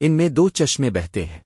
ان میں دو چشمے بہتے ہیں۔